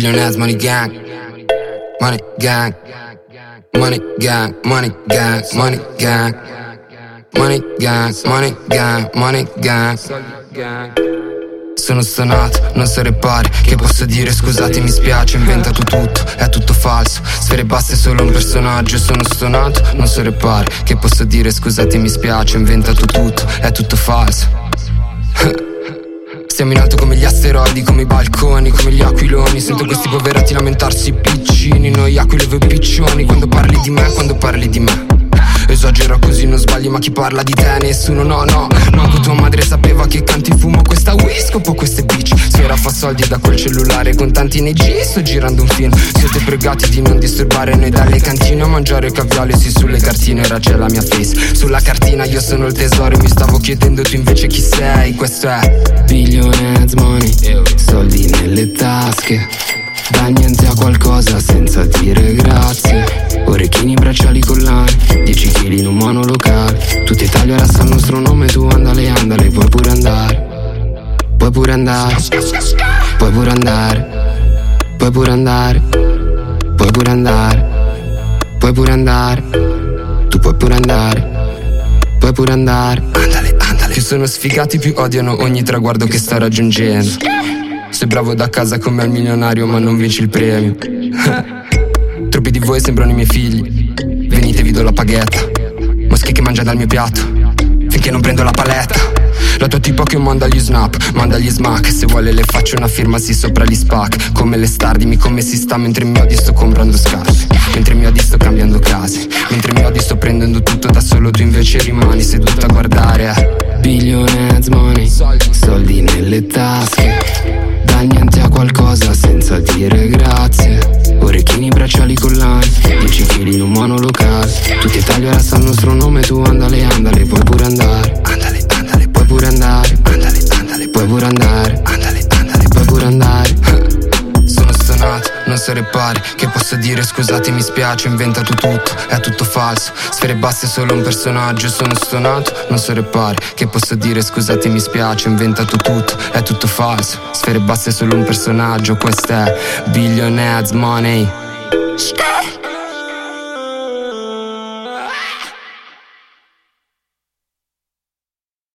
Billionaires money gang. Money gang. Money gang, money gang, money gang. Money gang, money gang, money gang. Sono stonato, non so repare Che posso dire? Scusate mi spiace Inventato tutto, è tutto falso. Sfere basse solo un personaggio. Sono stonato, non so repare Che posso dire? Scusate mi spiace Inventato tutto, è tutto falso Stiamo in alto come gli asteroidi, come i balconi, come gli aquiloni. Sento questi poverati lamentarsi piccini Noi aquile voi piccioni. Quando parli di me, quando parli di me Esagera così non sbagli ma chi parla di te? Nessuno no no. Manco tua madre sapeva che canti fumo questa whisky o queste bitch. Sera fa soldi da quel cellulare con tanti nei G sto girando un film. Siete pregati di non disturbare noi dalle cantine a mangiare caviale Sì sulle cartine. Ora c'è la mia face. Sulla cartina io sono il tesoro mi stavo chiedendo tu invece chi sei. Questo è Billionaires money. Soldi nelle tasche. Da niente a qualcosa senza nostro nome Tu andale, andale, puoi pure andare. Puoi pure andare. Puoi pure andare. Puoi pure andare. Puoi pure andare. Puoi pure andare. Tu puoi pure andare. Puoi pure andare. Andale, andale. Più sono sfigati più odiano ogni traguardo che sto raggiungendo. Sei bravo da casa come al milionario ma non vinci il premio. Troppi di voi sembrano i miei figli. Venite vi do la paghetta. Mosche che mangia dal mio piatto Finché non prendo la paletta. La tua tipo che manda gli snap, manda gli smack. Se vuole le faccio una firma sì sopra gli spack Come le star, dimmi come si sta Mentre mi odi sto comprando scarpe Mentre mi odi sto cambiando case. Mentre mi odi sto prendendo tutto da solo Tu invece rimani seduto a guardare. Billionaires money. Soldi nelle tasche. Dal niente a qualcosa senza dire grazie Orecchini, bracciali, collane 10 kg in un monolocale. Tutta Italia resta il nostro nome Tu andale, andale, puoi pure andare. Andale, non so repare Che posso dire? Scusate mi spiace Ho inventato tutto, è tutto falso. Sfere basse solo un personaggio Sono stonato, non so repare Che posso dire? Scusate mi spiace Ho inventato tutto, è tutto falso. Sfere basse solo un personaggio Questo è Billionaires Money.